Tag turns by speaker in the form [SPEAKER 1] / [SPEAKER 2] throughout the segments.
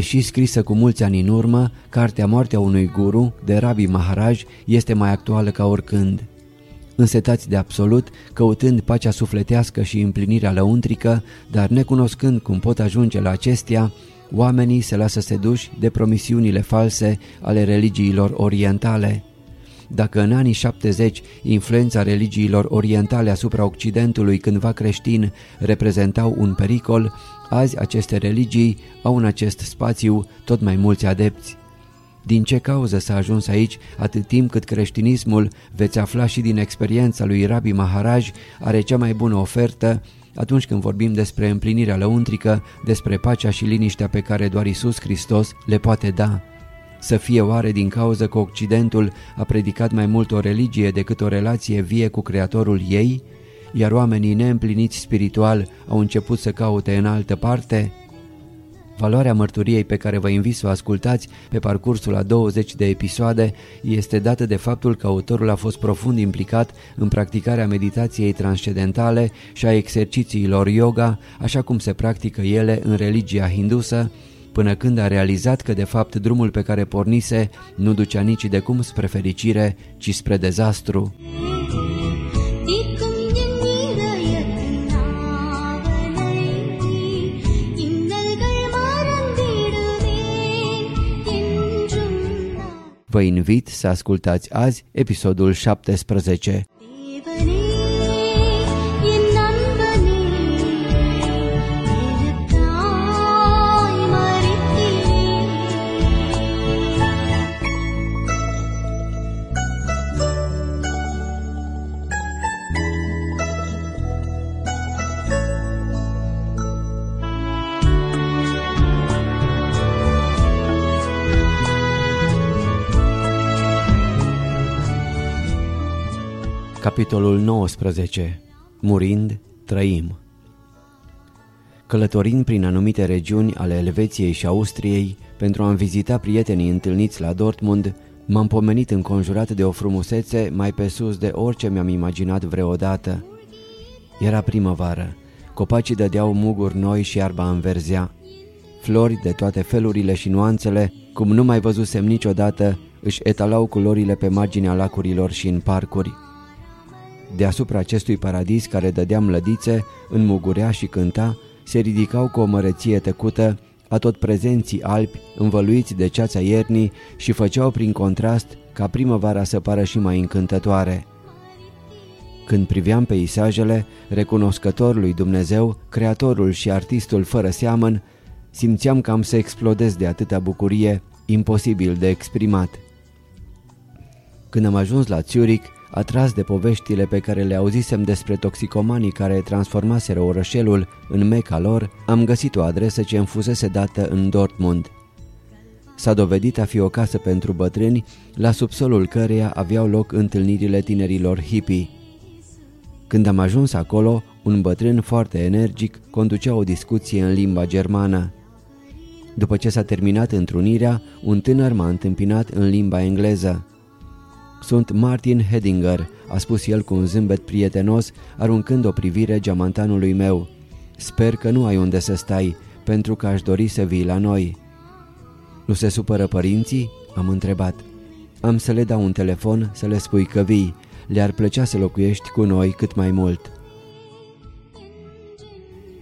[SPEAKER 1] Deși scrisă cu mulți ani în urmă, cartea Moartea unui guru de Rabi Maharaj este mai actuală ca oricând. Însetați de absolut, căutând pacea sufletească și împlinirea lăuntrică, dar necunoscând cum pot ajunge la acestea, oamenii se lasă seduși de promisiunile false ale religiilor orientale. Dacă în anii 70 influența religiilor orientale asupra Occidentului cândva creștin reprezentau un pericol, azi aceste religii au în acest spațiu tot mai mulți adepți. Din ce cauză s-a ajuns aici atât timp cât creștinismul, veți afla și din experiența lui Rabbi Maharaj, are cea mai bună ofertă atunci când vorbim despre împlinirea lăuntrică, despre pacea și liniștea pe care doar Isus Hristos le poate da. Să fie oare din cauză că Occidentul a predicat mai mult o religie decât o relație vie cu Creatorul ei, iar oamenii neîmpliniți spiritual au început să caute în altă parte? Valoarea mărturiei pe care vă invit să o ascultați pe parcursul a 20 de episoade este dată de faptul că autorul a fost profund implicat în practicarea meditației transcendentale și a exercițiilor yoga, așa cum se practică ele în religia hindusă, până când a realizat că de fapt drumul pe care pornise nu ducea nici de cum spre fericire, ci spre dezastru. Vă invit să ascultați azi episodul 17. Capitolul 19. Murind, trăim. Călătorind prin anumite regiuni ale Elveției și Austriei pentru a-mi vizita prietenii întâlniți la Dortmund, m-am pomenit înconjurat de o frumusețe mai pe sus de orice mi-am imaginat vreodată. Era primăvară, copacii dădeau muguri noi și iarba înverzea. Flori de toate felurile și nuanțele, cum nu mai văzusem niciodată, își etalau culorile pe marginea lacurilor și în parcuri. Deasupra acestui paradis care dădea mlădițe, înmugurea și cânta, se ridicau cu o măreție tăcută a tot prezenții albi învăluiți de ceața iernii și făceau prin contrast ca primăvara să pară și mai încântătoare. Când priveam peisajele, recunoscător lui Dumnezeu, creatorul și artistul fără seamăn, simțeam că am să explodez de atâta bucurie, imposibil de exprimat. Când am ajuns la Zurich, Atras de poveștile pe care le auzisem despre toxicomanii care transformaseră orășelul în meca lor, am găsit o adresă ce îmi fusese dată în Dortmund. S-a dovedit a fi o casă pentru bătrâni, la subsolul căreia aveau loc întâlnirile tinerilor hippie. Când am ajuns acolo, un bătrân foarte energic conducea o discuție în limba germană. După ce s-a terminat întrunirea, un tânăr m-a întâmpinat în limba engleză. Sunt Martin Hedinger, a spus el cu un zâmbet prietenos, aruncând o privire geamantanului meu. Sper că nu ai unde să stai, pentru că aș dori să vii la noi. Nu se supără părinții? Am întrebat. Am să le dau un telefon să le spui că vii. Le-ar plăcea să locuiești cu noi cât mai mult.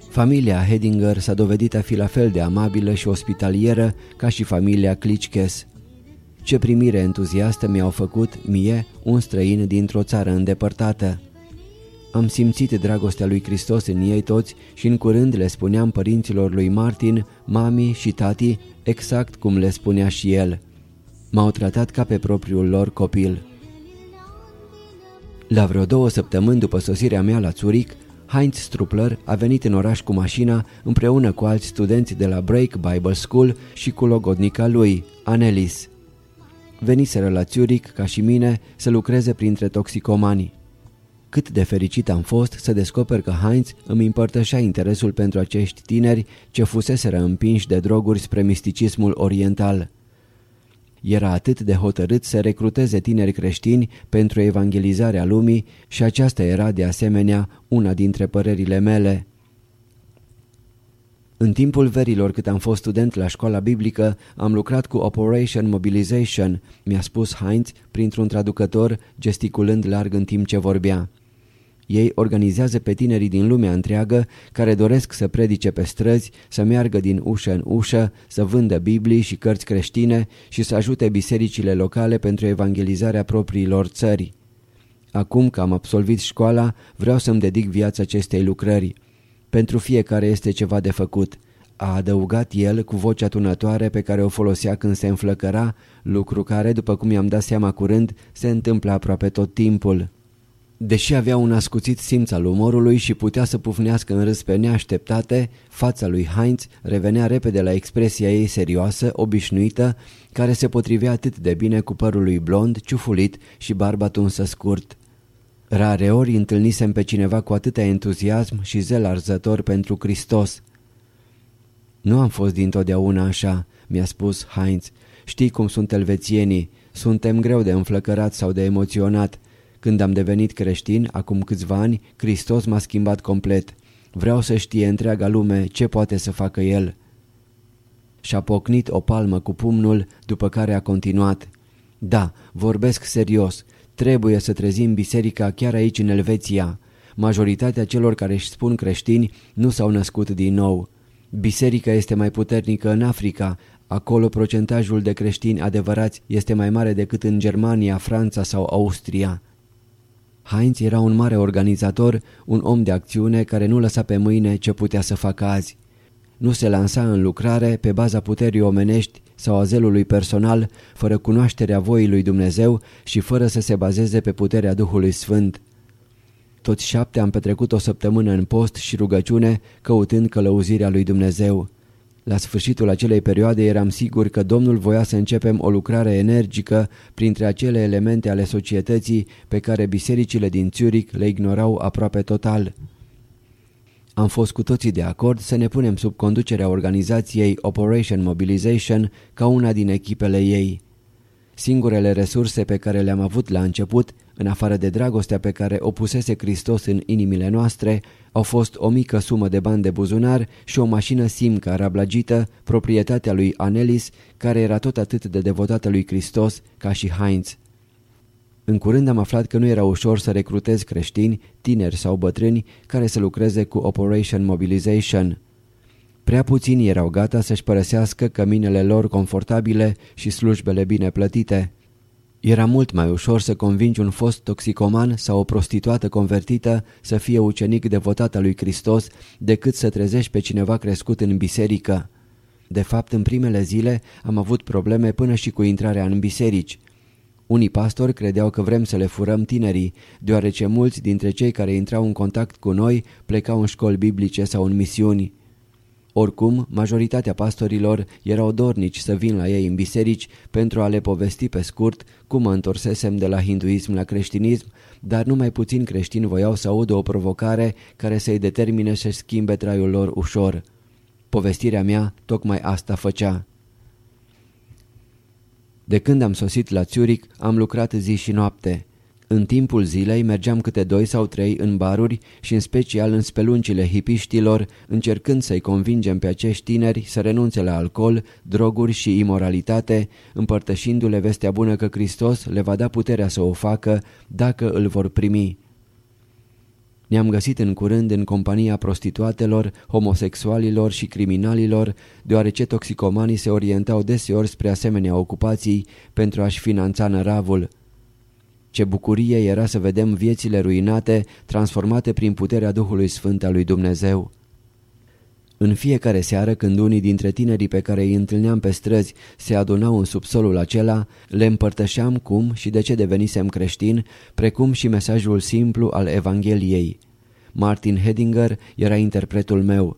[SPEAKER 1] Familia Hedinger s-a dovedit a fi la fel de amabilă și ospitalieră ca și familia Klitschkes. Ce primire entuziastă mi-au făcut mie un străin dintr-o țară îndepărtată. Am simțit dragostea lui Hristos în ei toți și în curând le spuneam părinților lui Martin, mami și tati exact cum le spunea și el. M-au tratat ca pe propriul lor copil. La vreo două săptămâni după sosirea mea la Zurich, Heinz Strupler a venit în oraș cu mașina împreună cu alți studenți de la Break Bible School și cu logodnica lui, Anelis veniseră la Zurich, ca și mine, să lucreze printre toxicomanii. Cât de fericit am fost să descoper că Heinz îmi împărtășea interesul pentru acești tineri ce fuseseră împinși de droguri spre misticismul oriental. Era atât de hotărât să recruteze tineri creștini pentru evangelizarea lumii și aceasta era de asemenea una dintre părerile mele. În timpul verilor cât am fost student la școala biblică, am lucrat cu Operation Mobilization, mi-a spus Heinz printr-un traducător, gesticulând larg în timp ce vorbea. Ei organizează pe tinerii din lumea întreagă care doresc să predice pe străzi, să meargă din ușă în ușă, să vândă Biblii și cărți creștine și să ajute bisericile locale pentru evangelizarea propriilor țări. Acum că am absolvit școala, vreau să-mi dedic viața acestei lucrări. Pentru fiecare este ceva de făcut. A adăugat el cu vocea tunătoare pe care o folosea când se înflăcăra, lucru care, după cum i-am dat seama curând, se întâmplă aproape tot timpul. Deși avea un ascuțit simț al umorului și putea să pufnească în râs pe neașteptate, fața lui Heinz revenea repede la expresia ei serioasă, obișnuită, care se potrivea atât de bine cu părul lui blond, ciufulit și barba tunsă scurt. Rare ori întâlnisem pe cineva cu atâta entuziasm și zel arzător pentru Hristos. Nu am fost dintotdeauna așa, mi-a spus Heinz. Știi cum sunt elvețienii, suntem greu de înflăcărat sau de emoționat. Când am devenit creștin, acum câțiva ani, Hristos m-a schimbat complet. Vreau să știe întreaga lume ce poate să facă El. Și-a pocnit o palmă cu pumnul, după care a continuat. Da, vorbesc serios. Trebuie să trezim biserica chiar aici în Elveția. Majoritatea celor care își spun creștini nu s-au născut din nou. Biserica este mai puternică în Africa, acolo procentajul de creștini adevărați este mai mare decât în Germania, Franța sau Austria. Heinz era un mare organizator, un om de acțiune care nu lăsa pe mâine ce putea să facă azi. Nu se lansa în lucrare pe baza puterii omenești sau a zelului personal, fără cunoașterea voii lui Dumnezeu și fără să se bazeze pe puterea Duhului Sfânt. Toți șapte am petrecut o săptămână în post și rugăciune, căutând călăuzirea lui Dumnezeu. La sfârșitul acelei perioade eram sigur că Domnul voia să începem o lucrare energică printre acele elemente ale societății pe care bisericile din Zurich le ignorau aproape total. Am fost cu toții de acord să ne punem sub conducerea organizației Operation Mobilization ca una din echipele ei. Singurele resurse pe care le-am avut la început, în afară de dragostea pe care o pusese Hristos în inimile noastre, au fost o mică sumă de bani de buzunar și o mașină Simca rablagită, proprietatea lui Anelis, care era tot atât de devotată lui Hristos ca și Heinz. În curând am aflat că nu era ușor să recrutez creștini, tineri sau bătrâni, care să lucreze cu Operation Mobilization. Prea puțini erau gata să-și părăsească căminele lor confortabile și slujbele bine plătite. Era mult mai ușor să convingi un fost toxicoman sau o prostituată convertită să fie ucenic devotat al lui Hristos decât să trezești pe cineva crescut în biserică. De fapt, în primele zile am avut probleme până și cu intrarea în biserici. Unii pastori credeau că vrem să le furăm tinerii, deoarece mulți dintre cei care intrau în contact cu noi plecau în școli biblice sau în misiuni. Oricum, majoritatea pastorilor erau dornici să vin la ei în biserici pentru a le povesti pe scurt cum mă întorsesem de la hinduism la creștinism, dar numai puțin creștini voiau să audă o provocare care să-i determine să-și schimbe traiul lor ușor. Povestirea mea tocmai asta făcea. De când am sosit la Zurich, am lucrat zi și noapte. În timpul zilei mergeam câte doi sau trei în baruri și în special în speluncile hipiștilor, încercând să-i convingem pe acești tineri să renunțe la alcool, droguri și imoralitate, împărtășindu-le vestea bună că Hristos le va da puterea să o facă dacă îl vor primi. Ne-am găsit în curând în compania prostituatelor, homosexualilor și criminalilor, deoarece toxicomanii se orientau deseori spre asemenea ocupații pentru a-și finanța năravul. Ce bucurie era să vedem viețile ruinate, transformate prin puterea Duhului Sfânt al lui Dumnezeu. În fiecare seară când unii dintre tinerii pe care îi întâlneam pe străzi se adunau în subsolul acela, le împărtășeam cum și de ce devenisem creștin, precum și mesajul simplu al Evangheliei. Martin Hedinger era interpretul meu.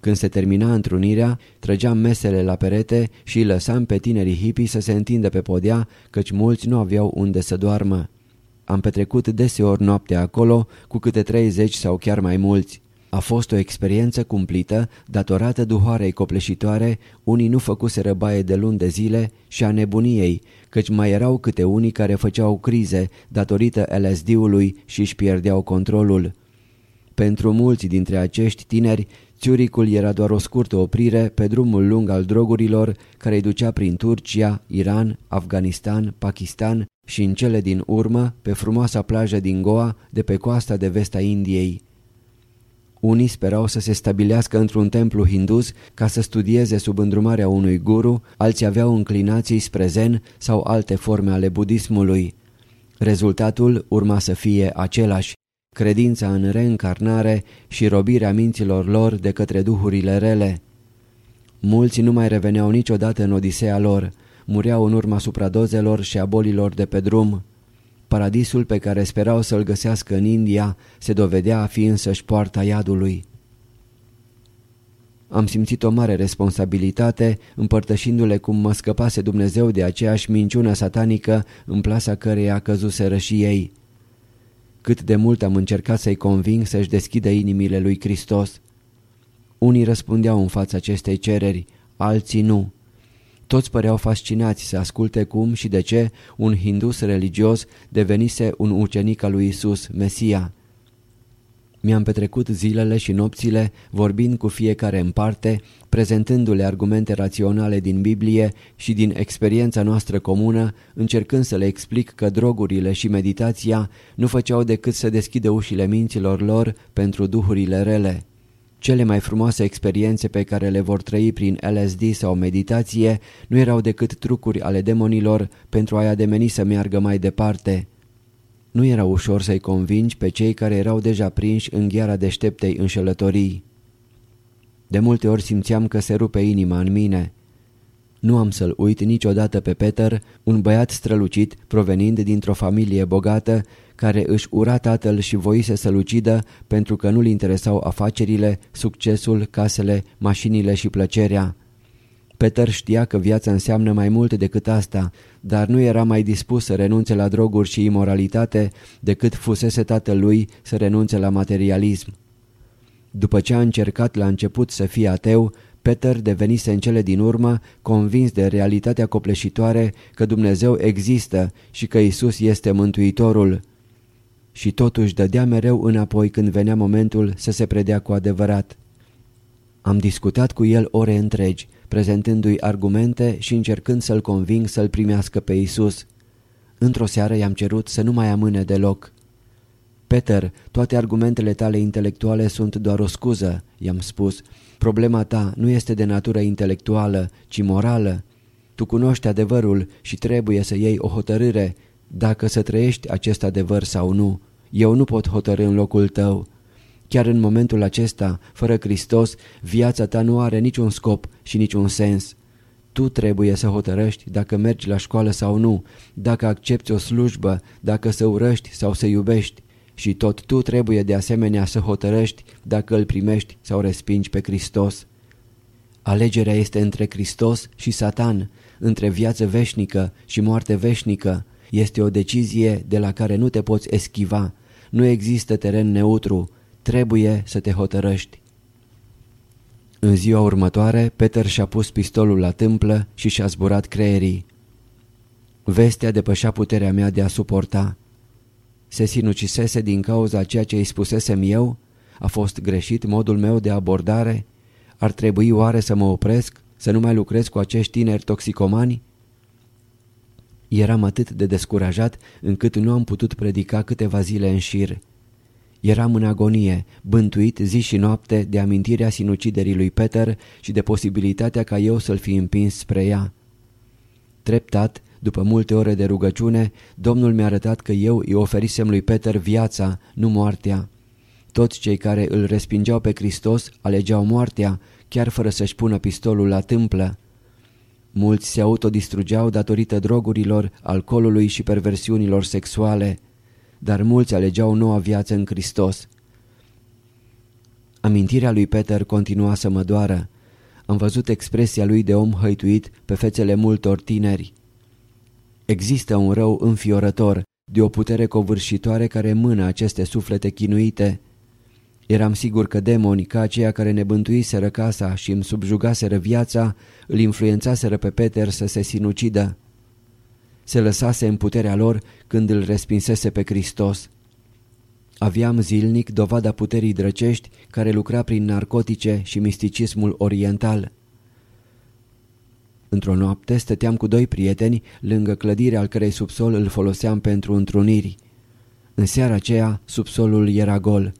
[SPEAKER 1] Când se termina întrunirea, trăgeam mesele la perete și îi lăsam pe tinerii hippii să se întindă pe podea, căci mulți nu aveau unde să doarmă. Am petrecut deseori noaptea acolo, cu câte 30 sau chiar mai mulți. A fost o experiență cumplită, datorată duhoarei copleșitoare, unii nu făcuseră baie de luni de zile și a nebuniei, căci mai erau câte unii care făceau crize datorită LSD-ului și își pierdeau controlul. Pentru mulți dintre acești tineri, Țiuricul era doar o scurtă oprire pe drumul lung al drogurilor care îi ducea prin Turcia, Iran, Afganistan, Pakistan și în cele din urmă pe frumoasa plajă din Goa de pe coasta de vest a Indiei. Unii sperau să se stabilească într-un templu hindus ca să studieze sub îndrumarea unui guru, alții aveau înclinații spre zen sau alte forme ale budismului. Rezultatul urma să fie același, credința în reîncarnare și robirea minților lor de către duhurile rele. Mulți nu mai reveneau niciodată în odiseea lor, mureau în urma supradozelor și a bolilor de pe drum. Paradisul pe care sperau să-l găsească în India se dovedea a fi însăși poarta iadului. Am simțit o mare responsabilitate împărtășindu-le cum mă scăpase Dumnezeu de aceeași minciună satanică în plasa căreia căzuseră și ei. Cât de mult am încercat să-i conving să-și deschidă inimile lui Hristos. Unii răspundeau în fața acestei cereri, alții nu. Toți păreau fascinați să asculte cum și de ce un hindus religios devenise un ucenic al lui Isus, Mesia. Mi-am petrecut zilele și nopțile vorbind cu fiecare în parte, prezentându-le argumente raționale din Biblie și din experiența noastră comună, încercând să le explic că drogurile și meditația nu făceau decât să deschidă ușile minților lor pentru duhurile rele. Cele mai frumoase experiențe pe care le vor trăi prin LSD sau meditație nu erau decât trucuri ale demonilor pentru a-i ademeni să meargă mai departe. Nu era ușor să-i convingi pe cei care erau deja prinși în gheara deșteptei înșelătorii. De multe ori simțeam că se rupe inima în mine. Nu am să-l uit niciodată pe Peter, un băiat strălucit provenind dintr-o familie bogată care își ura tatăl și voise să-l ucidă pentru că nu-l interesau afacerile, succesul, casele, mașinile și plăcerea. Peter știa că viața înseamnă mai mult decât asta, dar nu era mai dispus să renunțe la droguri și imoralitate decât fusese tatălui să renunțe la materialism. După ce a încercat la început să fie ateu, Peter devenise în cele din urmă convins de realitatea copleșitoare că Dumnezeu există și că Isus este Mântuitorul. Și totuși dădea mereu înapoi când venea momentul să se predea cu adevărat. Am discutat cu el ore întregi, prezentându-i argumente și încercând să-l conving să-l primească pe Isus. Într-o seară i-am cerut să nu mai amâne deloc. Peter, toate argumentele tale intelectuale sunt doar o scuză, i-am spus. Problema ta nu este de natură intelectuală, ci morală. Tu cunoști adevărul și trebuie să iei o hotărâre dacă să trăiești acest adevăr sau nu. Eu nu pot hotărâ în locul tău. Chiar în momentul acesta, fără Hristos, viața ta nu are niciun scop și niciun sens. Tu trebuie să hotărăști dacă mergi la școală sau nu, dacă accepti o slujbă, dacă să urăști sau să iubești. Și tot tu trebuie de asemenea să hotărăști dacă îl primești sau respingi pe Hristos. Alegerea este între Hristos și Satan, între viață veșnică și moarte veșnică. Este o decizie de la care nu te poți eschiva. Nu există teren neutru. Trebuie să te hotărăști. În ziua următoare, Peter și-a pus pistolul la tâmplă și și-a zburat creierii. Vestea depășea puterea mea de a suporta. Se sinucisese din cauza ceea ce îi spusesem eu? A fost greșit modul meu de abordare? Ar trebui oare să mă opresc, să nu mai lucrez cu acești tineri toxicomani? Eram atât de descurajat încât nu am putut predica câteva zile în șir. Eram în agonie, bântuit zi și noapte de amintirea sinuciderii lui Peter și de posibilitatea ca eu să-l fi împins spre ea. Treptat, după multe ore de rugăciune, Domnul mi-a arătat că eu îi oferisem lui Peter viața, nu moartea. Toți cei care îl respingeau pe Hristos alegeau moartea, chiar fără să-și pună pistolul la tâmplă. Mulți se autodistrugeau datorită drogurilor, alcoolului și perversiunilor sexuale, dar mulți alegeau noua viață în Hristos. Amintirea lui Peter continua să mă doară. Am văzut expresia lui de om hăituit pe fețele multor tineri. Există un rău înfiorător, de o putere covârșitoare care mână aceste suflete chinuite. Eram sigur că demoni, ca aceia care ne bântuiseră casa și îmi subjugaseră viața, îl influențaseră pe Peter să se sinucidă. Se lăsase în puterea lor când îl respinsese pe Hristos. Aveam zilnic dovada puterii drăcești care lucra prin narcotice și misticismul oriental. Într-o noapte stăteam cu doi prieteni lângă clădirea al cărei subsol îl foloseam pentru întruniri. În seara aceea, subsolul era gol.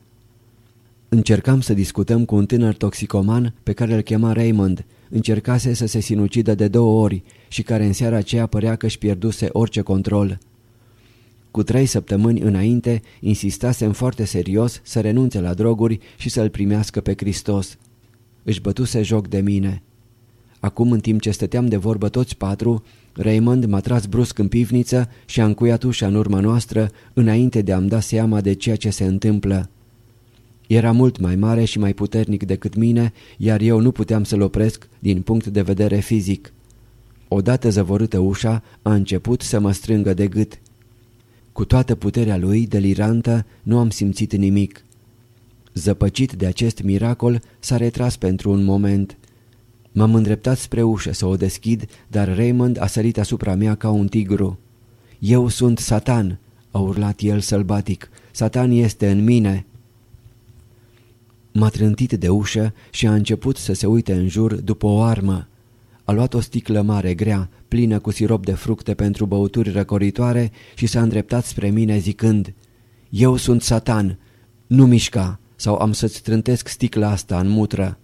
[SPEAKER 1] Încercam să discutăm cu un tânăr toxicoman pe care îl chema Raymond. Încercase să se sinucidă de două ori și care în seara aceea părea că își pierduse orice control. Cu trei săptămâni înainte, insistasem foarte serios să renunțe la droguri și să-L primească pe Hristos. Își bătuse joc de mine. Acum, în timp ce stăteam de vorbă toți patru, Raymond m-a tras brusc în pivniță și a încuiat ușa în urma noastră înainte de a-mi da seama de ceea ce se întâmplă. Era mult mai mare și mai puternic decât mine, iar eu nu puteam să-l opresc din punct de vedere fizic. Odată zăvorâtă ușa, a început să mă strângă de gât. Cu toată puterea lui, delirantă, nu am simțit nimic. Zăpăcit de acest miracol, s-a retras pentru un moment. M-am îndreptat spre ușă să o deschid, dar Raymond a sărit asupra mea ca un tigru. Eu sunt Satan!" a urlat el sălbatic. Satan este în mine!" M-a trântit de ușă și a început să se uite în jur după o armă. A luat o sticlă mare, grea, plină cu sirop de fructe pentru băuturi răcoritoare și s-a îndreptat spre mine zicând Eu sunt Satan, nu mișca sau am să-ți trântesc sticla asta în mutră.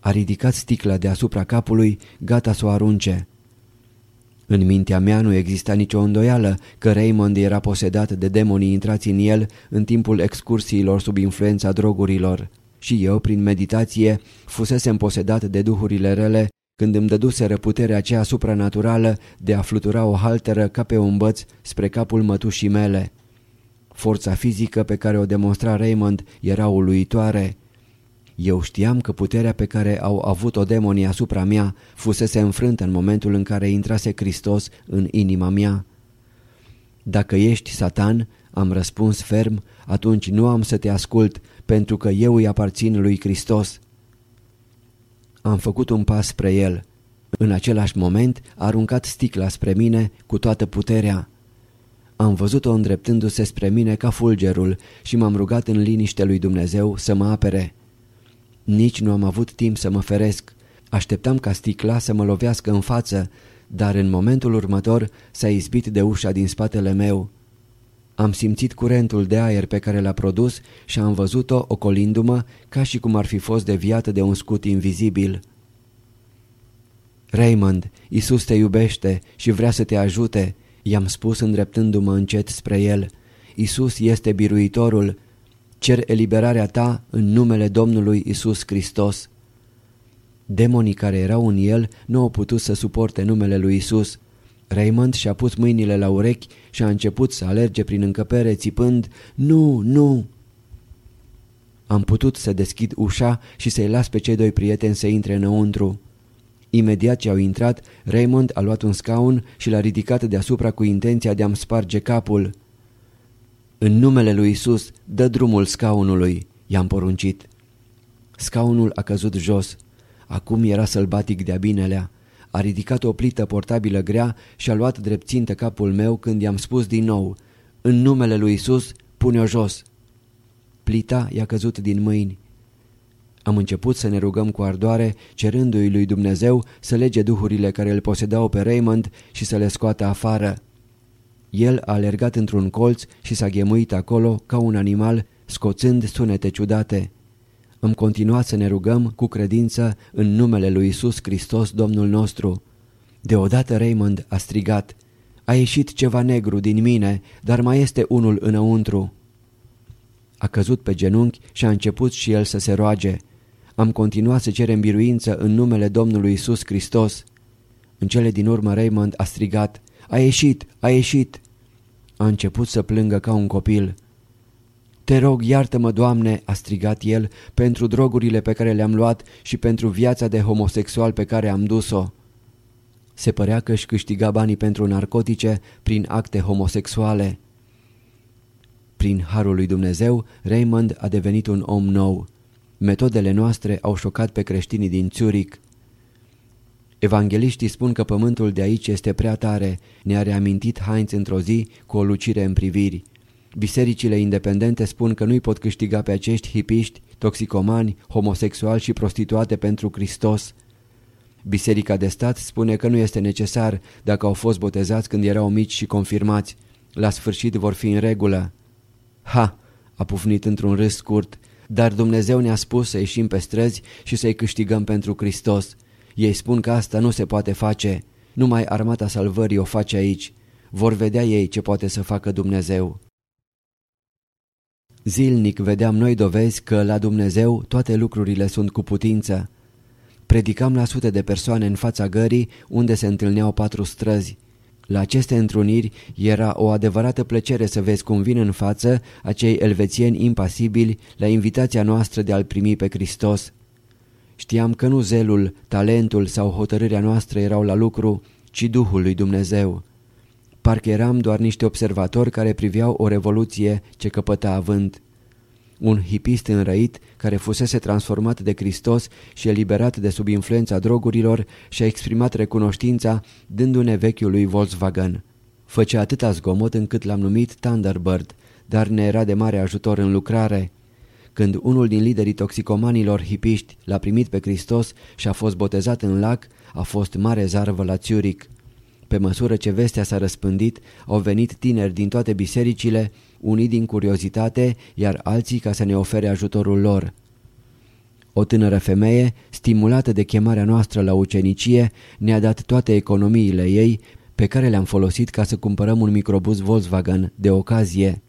[SPEAKER 1] A ridicat sticla deasupra capului, gata să o arunce. În mintea mea nu exista nicio îndoială că Raymond era posedat de demonii intrați în el în timpul excursiilor sub influența drogurilor. Și eu, prin meditație, fusesem posedat de duhurile rele când îmi dăduseră puterea aceea supranaturală de a flutura o halteră ca pe un băț spre capul mătușii mele. Forța fizică pe care o demonstra Raymond era uluitoare. Eu știam că puterea pe care au avut-o demonii asupra mea fusese înfrântă în momentul în care intrase Hristos în inima mea. Dacă ești satan, am răspuns ferm, atunci nu am să te ascult, pentru că eu îi aparțin lui Hristos. Am făcut un pas spre el. În același moment a aruncat sticla spre mine cu toată puterea. Am văzut-o îndreptându-se spre mine ca fulgerul și m-am rugat în liniște lui Dumnezeu să mă apere. Nici nu am avut timp să mă feresc. Așteptam ca sticla să mă lovească în față, dar în momentul următor s-a izbit de ușa din spatele meu. Am simțit curentul de aer pe care l-a produs și am văzut-o ocolindu-mă ca și cum ar fi fost deviată de un scut invizibil. Raymond, Isus te iubește și vrea să te ajute, i-am spus îndreptându-mă încet spre el. Isus este biruitorul. Cer eliberarea ta în numele Domnului Isus Hristos. Demonii care erau în el nu au putut să suporte numele lui Isus. Raymond și-a pus mâinile la urechi și a început să alerge prin încăpere țipând Nu, nu! Am putut să deschid ușa și să-i las pe cei doi prieteni să intre înăuntru. Imediat ce au intrat, Raymond a luat un scaun și l-a ridicat deasupra cu intenția de a-mi sparge capul. În numele lui Isus, dă drumul scaunului, i-am poruncit. Scaunul a căzut jos. Acum era sălbatic de-a binelea. A ridicat o plită portabilă grea și a luat dreptțintă capul meu când i-am spus din nou În numele lui Isus, pune-o jos. Plita i-a căzut din mâini. Am început să ne rugăm cu ardoare, cerându-i lui Dumnezeu să lege duhurile care îl posedau pe Raymond și să le scoată afară. El a alergat într-un colț și s-a ghemuit acolo ca un animal, scoțând sunete ciudate. Am continuat să ne rugăm cu credință în numele lui Isus Hristos, Domnul nostru. Deodată Raymond a strigat, A ieșit ceva negru din mine, dar mai este unul înăuntru. A căzut pe genunchi și a început și el să se roage. Am continuat să cerem biruință în numele Domnului Isus Hristos. În cele din urmă Raymond a strigat, A ieșit, a ieșit! A început să plângă ca un copil. Te rog, iartă-mă, Doamne, a strigat el, pentru drogurile pe care le-am luat și pentru viața de homosexual pe care am dus-o. Se părea că își câștiga banii pentru narcotice prin acte homosexuale. Prin harul lui Dumnezeu, Raymond a devenit un om nou. Metodele noastre au șocat pe creștinii din Zurich. Evangeliștii spun că pământul de aici este prea tare, ne-a reamintit Heinz într-o zi cu o lucire în priviri. Bisericile independente spun că nu-i pot câștiga pe acești hipiști, toxicomani, homosexuali și prostituate pentru Hristos. Biserica de stat spune că nu este necesar dacă au fost botezați când erau mici și confirmați. La sfârșit vor fi în regulă. Ha! a pufnit într-un râs scurt, dar Dumnezeu ne-a spus să ieșim pe străzi și să-i câștigăm pentru Hristos. Ei spun că asta nu se poate face. Numai armata salvării o face aici. Vor vedea ei ce poate să facă Dumnezeu. Zilnic vedeam noi dovezi că la Dumnezeu toate lucrurile sunt cu putință. Predicam la sute de persoane în fața gării unde se întâlneau patru străzi. La aceste întruniri era o adevărată plăcere să vezi cum vin în față acei elvețieni impasibili la invitația noastră de a-L primi pe Hristos. Știam că nu zelul, talentul sau hotărârea noastră erau la lucru, ci Duhul lui Dumnezeu. Parcă eram doar niște observatori care priveau o revoluție ce căpăta avânt. Un hipist înrăit care fusese transformat de Hristos și eliberat de sub influența drogurilor și-a exprimat recunoștința dându-ne vechiul lui Volkswagen. Făcea atâta zgomot încât l-am numit Thunderbird, dar ne era de mare ajutor în lucrare. Când unul din liderii toxicomanilor hipiști l-a primit pe Hristos și a fost botezat în lac, a fost mare zarvă la Zurich. Pe măsură ce vestea s-a răspândit, au venit tineri din toate bisericile, unii din curiozitate, iar alții ca să ne ofere ajutorul lor. O tânără femeie, stimulată de chemarea noastră la ucenicie, ne-a dat toate economiile ei, pe care le-am folosit ca să cumpărăm un microbus Volkswagen de ocazie.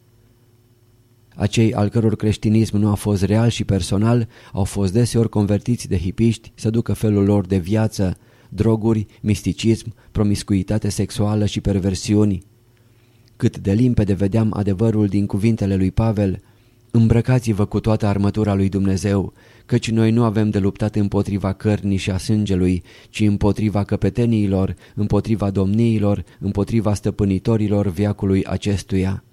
[SPEAKER 1] Acei al căror creștinism nu a fost real și personal au fost deseori convertiți de hipiști să ducă felul lor de viață, droguri, misticism, promiscuitate sexuală și perversiuni. Cât de limpede vedeam adevărul din cuvintele lui Pavel, îmbrăcați-vă cu toată armătura lui Dumnezeu, căci noi nu avem de luptat împotriva cărnii și a sângelui, ci împotriva căpeteniilor, împotriva domniilor, împotriva stăpânitorilor viacului acestuia.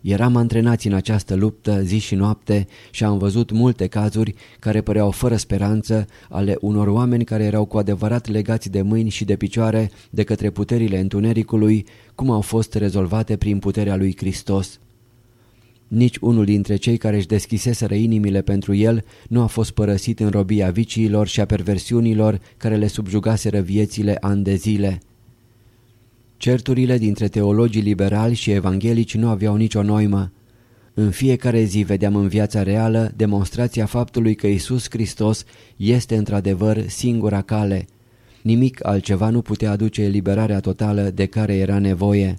[SPEAKER 1] Eram antrenați în această luptă zi și noapte și am văzut multe cazuri care păreau fără speranță ale unor oameni care erau cu adevărat legați de mâini și de picioare de către puterile întunericului, cum au fost rezolvate prin puterea lui Hristos. Nici unul dintre cei care își deschiseseră inimile pentru el nu a fost părăsit în robia viciilor și a perversiunilor care le subjugaseră viețile ani de zile. Certurile dintre teologii liberali și evanghelici nu aveau nicio noimă. În fiecare zi vedeam în viața reală demonstrația faptului că Isus Hristos este într-adevăr singura cale. Nimic altceva nu putea aduce eliberarea totală de care era nevoie.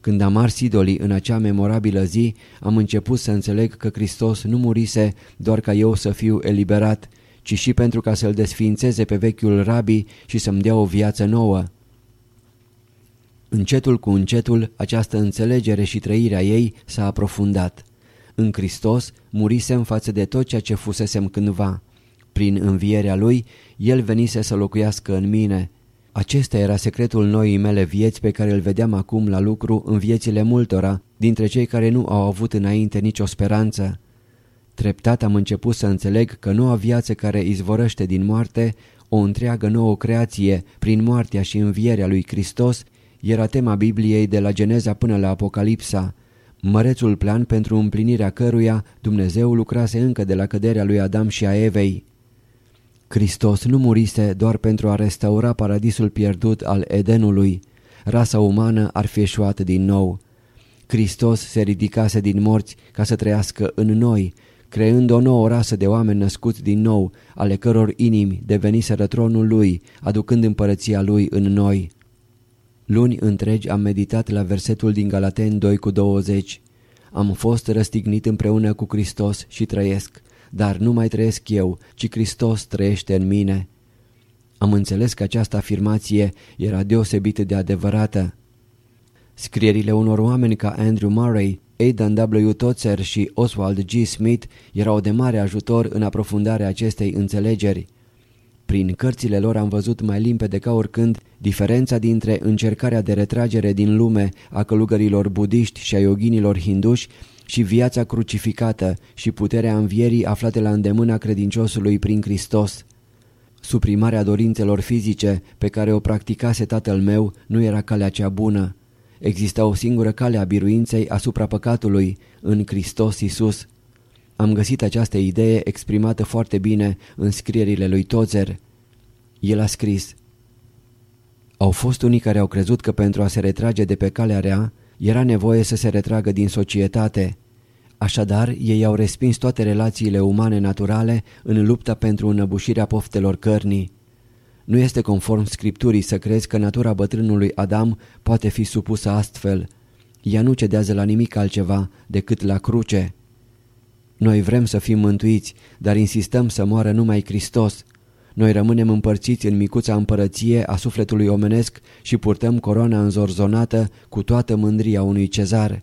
[SPEAKER 1] Când am ars idolii în acea memorabilă zi, am început să înțeleg că Hristos nu murise doar ca eu să fiu eliberat, ci și pentru ca să-l desfințeze pe vechiul rabi și să-mi dea o viață nouă. Încetul cu încetul, această înțelegere și trăirea ei s-a aprofundat. În Hristos murisem față de tot ceea ce fusesem cândva. Prin învierea Lui, El venise să locuiască în mine. Acesta era secretul noii mele vieți pe care îl vedeam acum la lucru în viețile multora, dintre cei care nu au avut înainte nicio speranță. Treptat am început să înțeleg că noua viață care izvorăște din moarte, o întreagă nouă creație, prin moartea și învierea lui Hristos, era tema Bibliei de la Geneza până la Apocalipsa, mărețul plan pentru împlinirea căruia Dumnezeu lucrase încă de la căderea lui Adam și a Evei. Hristos nu murise doar pentru a restaura paradisul pierdut al Edenului, rasa umană ar fi eșuat din nou. Hristos se ridicase din morți ca să trăiască în noi, creând o nouă rasă de oameni născuți din nou, ale căror inimi deveniseră tronul lui, aducând împărăția lui în noi. Luni întregi am meditat la versetul din Galaten 2 cu 20. Am fost răstignit împreună cu Hristos și trăiesc, dar nu mai trăiesc eu, ci Hristos trăiește în mine. Am înțeles că această afirmație era deosebit de adevărată. Scrierile unor oameni ca Andrew Murray, Aidan W. Totzer și Oswald G. Smith erau de mare ajutor în aprofundarea acestei înțelegeri. Prin cărțile lor am văzut mai limpede ca oricând diferența dintre încercarea de retragere din lume a călugărilor budiști și a yoginilor hinduși și viața crucificată și puterea învierii aflate la îndemâna credinciosului prin Hristos. Suprimarea dorințelor fizice pe care o practicase tatăl meu nu era calea cea bună. Exista o singură cale a biruinței asupra păcatului, în Hristos Isus. Am găsit această idee exprimată foarte bine în scrierile lui Tozer. El a scris Au fost unii care au crezut că pentru a se retrage de pe calea rea, era nevoie să se retragă din societate. Așadar, ei au respins toate relațiile umane naturale în lupta pentru înăbușirea poftelor cărnii. Nu este conform Scripturii să crezi că natura bătrânului Adam poate fi supusă astfel. Ea nu cedează la nimic altceva decât la cruce. Noi vrem să fim mântuiți, dar insistăm să moară numai Hristos. Noi rămânem împărțiți în micuța împărăție a sufletului omenesc și purtăm coroana înzorzonată cu toată mândria unui cezar.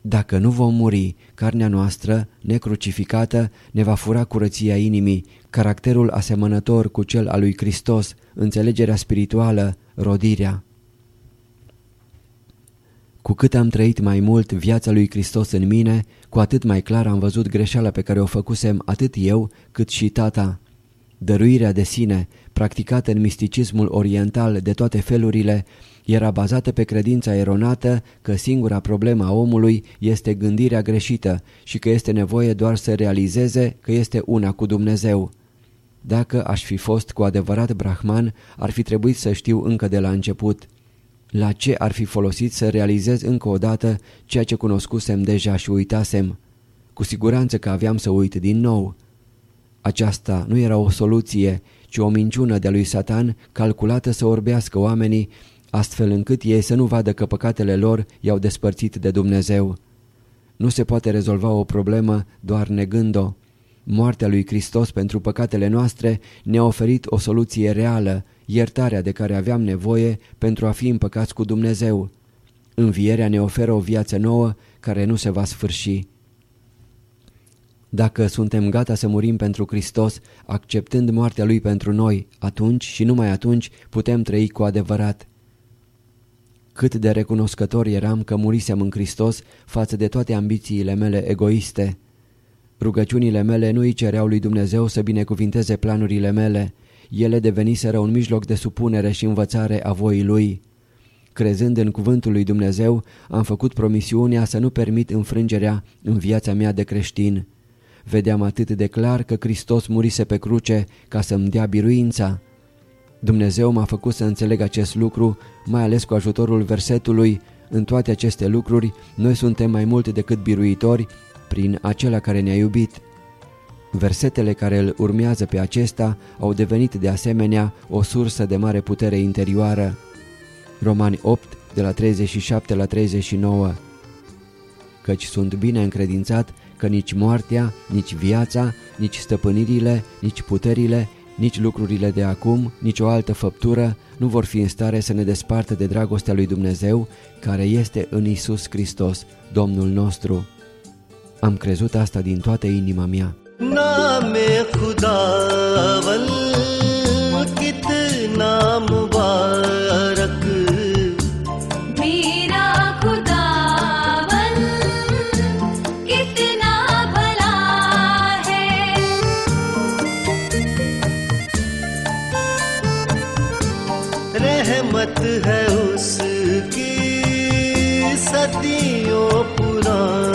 [SPEAKER 1] Dacă nu vom muri, carnea noastră, necrucificată, ne va fura curăția inimii, caracterul asemănător cu cel al lui Hristos, înțelegerea spirituală, rodirea. Cu cât am trăit mai mult viața lui Hristos în mine, cu atât mai clar am văzut greșeala pe care o făcusem atât eu cât și tata. Dăruirea de sine, practicată în misticismul oriental de toate felurile, era bazată pe credința eronată că singura problemă a omului este gândirea greșită și că este nevoie doar să realizeze că este una cu Dumnezeu. Dacă aș fi fost cu adevărat brahman, ar fi trebuit să știu încă de la început. La ce ar fi folosit să realizez încă o dată ceea ce cunoscusem deja și uitasem? Cu siguranță că aveam să uit din nou. Aceasta nu era o soluție, ci o minciună de-a lui Satan calculată să orbească oamenii astfel încât ei să nu vadă că păcatele lor i-au despărțit de Dumnezeu. Nu se poate rezolva o problemă doar negând-o. Moartea lui Hristos pentru păcatele noastre ne-a oferit o soluție reală, iertarea de care aveam nevoie pentru a fi împăcați cu Dumnezeu. Învierea ne oferă o viață nouă care nu se va sfârși. Dacă suntem gata să murim pentru Hristos, acceptând moartea Lui pentru noi, atunci și numai atunci putem trăi cu adevărat. Cât de recunoscător eram că murisem în Hristos față de toate ambițiile mele egoiste. Rugăciunile mele nu îi cereau lui Dumnezeu să binecuvinteze planurile mele. Ele deveniseră un mijloc de supunere și învățare a voii Lui. Crezând în cuvântul lui Dumnezeu, am făcut promisiunea să nu permit înfrângerea în viața mea de creștin. Vedeam atât de clar că Hristos murise pe cruce ca să-mi dea biruința. Dumnezeu m-a făcut să înțeleg acest lucru, mai ales cu ajutorul versetului, în toate aceste lucruri, noi suntem mai mult decât biruitori prin acela care ne-a iubit. Versetele care îl urmează pe acesta au devenit de asemenea o sursă de mare putere interioară. Romani 8, de la 37 la 39 Căci sunt bine încredințat că nici moartea, nici viața, nici stăpânirile, nici puterile, nici lucrurile de acum, nici o altă făptură nu vor fi în stare să ne despartă de dragostea lui Dumnezeu care este în Isus Hristos, Domnul nostru. Am crezut asta din toată inima mea. नाम खुदावल कितना मुबारक। मेरा खुदावल कितना भला है।
[SPEAKER 2] रहमत है उसकी सदियों पुरानी।